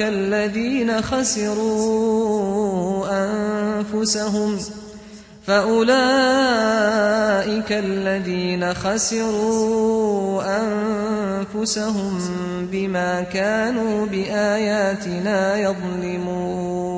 أولئك الذين خسروا أنفسهم فأولئك الذين خسروا أنفسهم بما كانوا بآياتنا يظلمون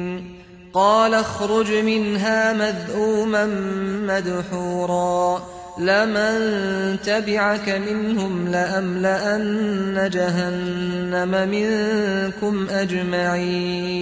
قال اخرج منها مذءوما مدحورا لمن تبعك منهم لأملأن جهنم منكم أجمعين.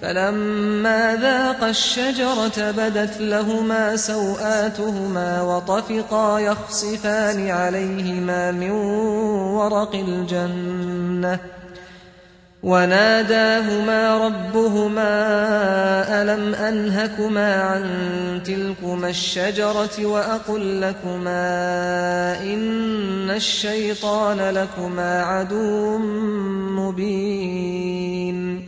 فلما ذاق الشجرة بدت لهما سوآتهما وطفقا يخصفان عليهما من ورق الجنة وناداهما ربهما ألم أنهكما عن تلكما الشجرة وأقل لكما إن الشيطان لكما عدو مبين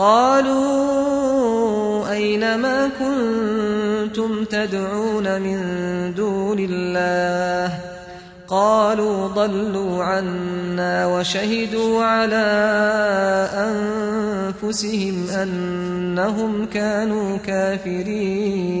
قالوا أينما كنتم تدعون من دون الله؟ قالوا ضلوا عنا وشهدوا على أنفسهم أنهم كانوا كافرين.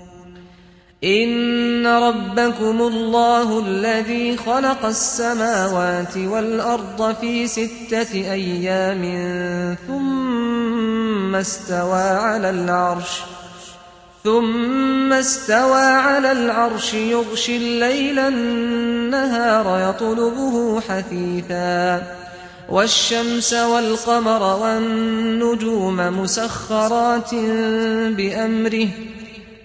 ان ربكم الله الذي خلق السماوات والارض في سته أيام ثم استوى على العرش ثم استوى على العرش يغشي الليل النهار يطلبه حثيثا والشمس والقمر والنجوم مسخرات بأمره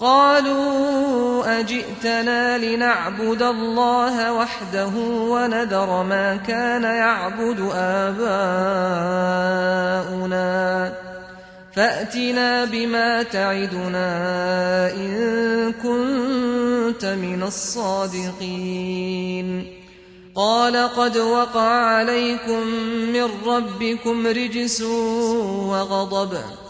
قالوا أجئتنا لنعبد الله وحده وندر ما كان يعبد آباؤنا فأتنا بما تعدنا إن كنت من الصادقين قال قد وقع عليكم من ربكم رجس وغضب وغضب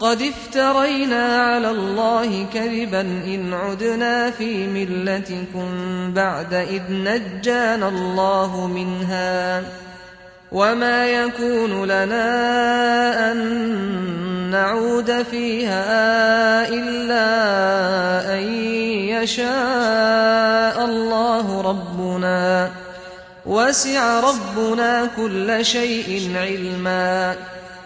قد افترينا على الله كذبا إن عدنا في ملتكم بعد إذ نجان الله منها وما يكون لنا أن نعود فيها إلا أن يشاء الله ربنا وسع ربنا كل شيء علما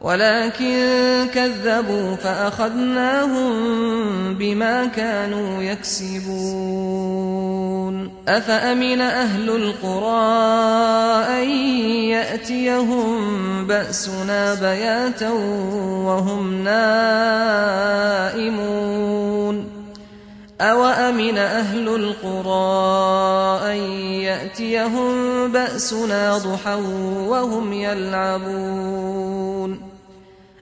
ولكن كذبوا فأخذناهم بما كانوا يكسبون. أفأمن أهل القرى أن يأتيهم بأسنا بياتا وهم نائمون؟ أَوَأَمِنَ أَهْلُ الْقُرَىٰ أَن يَأْتِيَهُم بَأْسُنَا ضُحًى وَهُمْ يَلْعَبُونَ؟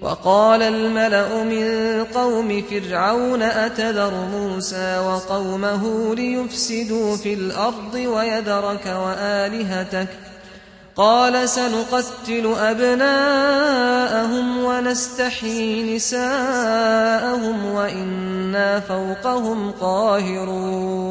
وقال الملأ من قوم فرعون أتذر موسى وقومه ليفسدوا في الأرض ويدرك وآلهتك قال سنقتل أبناءهم ونستحيي نساءهم وإنا فوقهم قاهرون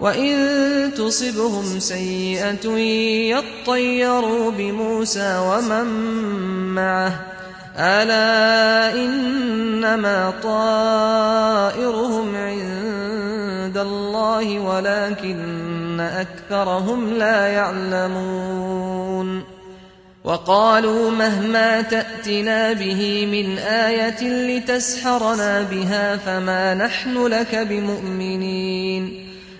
وَإِن تُصِبْهُمْ سَيِّئَةٌ يَطَّيَّرُوا بِمُوسَى وَمَن مَّعَهُ أَلَا إِنَّمَا طَائِرُهُمْ عِندَ اللَّهِ وَلَكِنَّ أَكْثَرَهُمْ لَا يَعْلَمُونَ وَقَالُوا مَهْمَا تَأْتِنَا بِهِ مِنْ آيَةٍ لِتَسْحَرَنَا بِهَا فَمَا نَحْنُ لَكَ بِمُؤْمِنِينَ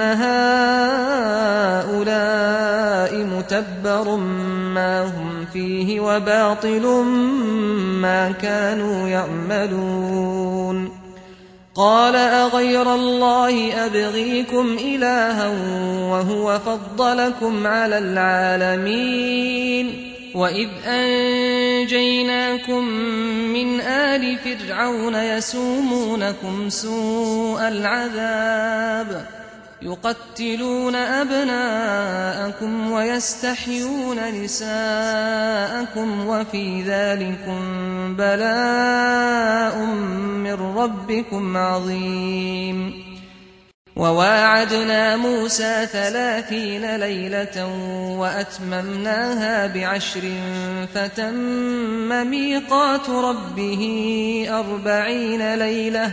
هؤلاء متبر ما هم فيه وباطل ما كانوا يعملون قال اغير الله ابغيكم الها وهو فضلكم على العالمين وَإِذْ أَنْجَيْنَاكُمْ مِنْ آلِ فِرْعَوْنَ يَسُومُونَكُمْ سُوءَ الْعَذَابِ يقتلون أبناءكم ويستحيون نساءكم وفي ذلك بلاء من ربكم عظيم. وواعدنا موسى ثلاثين ليلة وأتممناها بعشر فتم ميقات ربه أربعين ليلة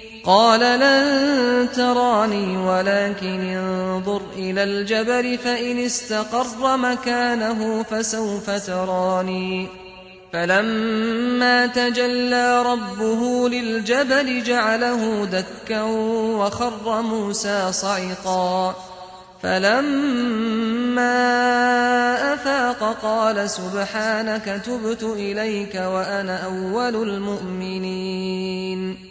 قال لن تراني ولكن انظر إلى الجبر فإن استقر مكانه فسوف تراني. فلما تجلى ربه للجبل جعله دكا وخر موسى صعقا. فلما أفاق قال سبحانك تبت إليك وأنا أول المؤمنين.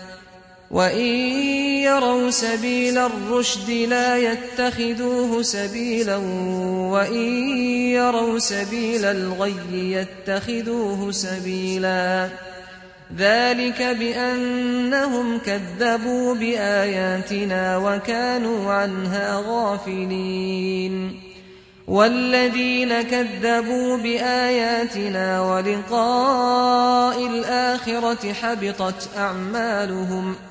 وَإِن يَرَوْا سَبِيلَ الرُّشْدِ لَا يَتَّخِذُوهُ سَبِيلًا وَإِن يَرَوْا سَبِيلَ الْغَيِّ يَتَّخِذُوهُ سَبِيلًا ذَلِكَ بِأَنَّهُمْ كَذَّبُوا بِآيَاتِنَا وَكَانُوا عَنْهَا غَافِلِينَ وَالَّذِينَ كَذَّبُوا بِآيَاتِنَا وَلِقَاءِ الْآخِرَةِ حَبِطَتْ أَعْمَالُهُمْ ۖ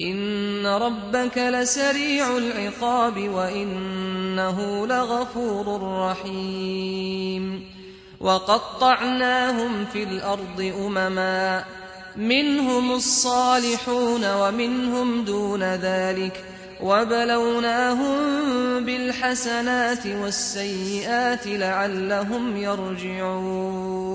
ان ربك لسريع العقاب وانه لغفور رحيم وقطعناهم في الأرض امما منهم الصالحون ومنهم دون ذلك وبلوناهم بالحسنات والسيئات لعلهم يرجعون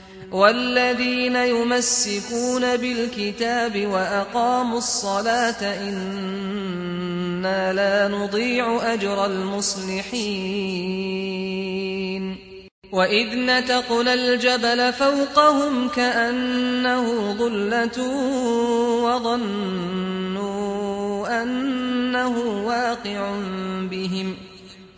والذين يمسكون بالكتاب وأقاموا الصلاة إنا لا نضيع أجر المصلحين وإذ نتقل الجبل فوقهم كأنه ظلة وظنوا أنه واقع بهم ۖ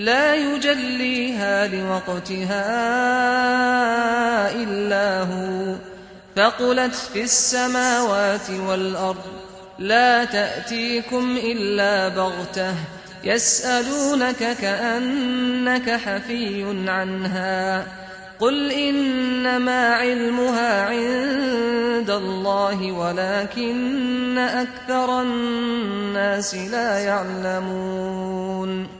لا يجليها لوقتها إلا هو. فقلت في السماوات والأرض لا تأتيكم إلا بغتة يسألونك كأنك حفي عنها. قل إنما علمها عند الله ولكن أكثر الناس لا يعلمون.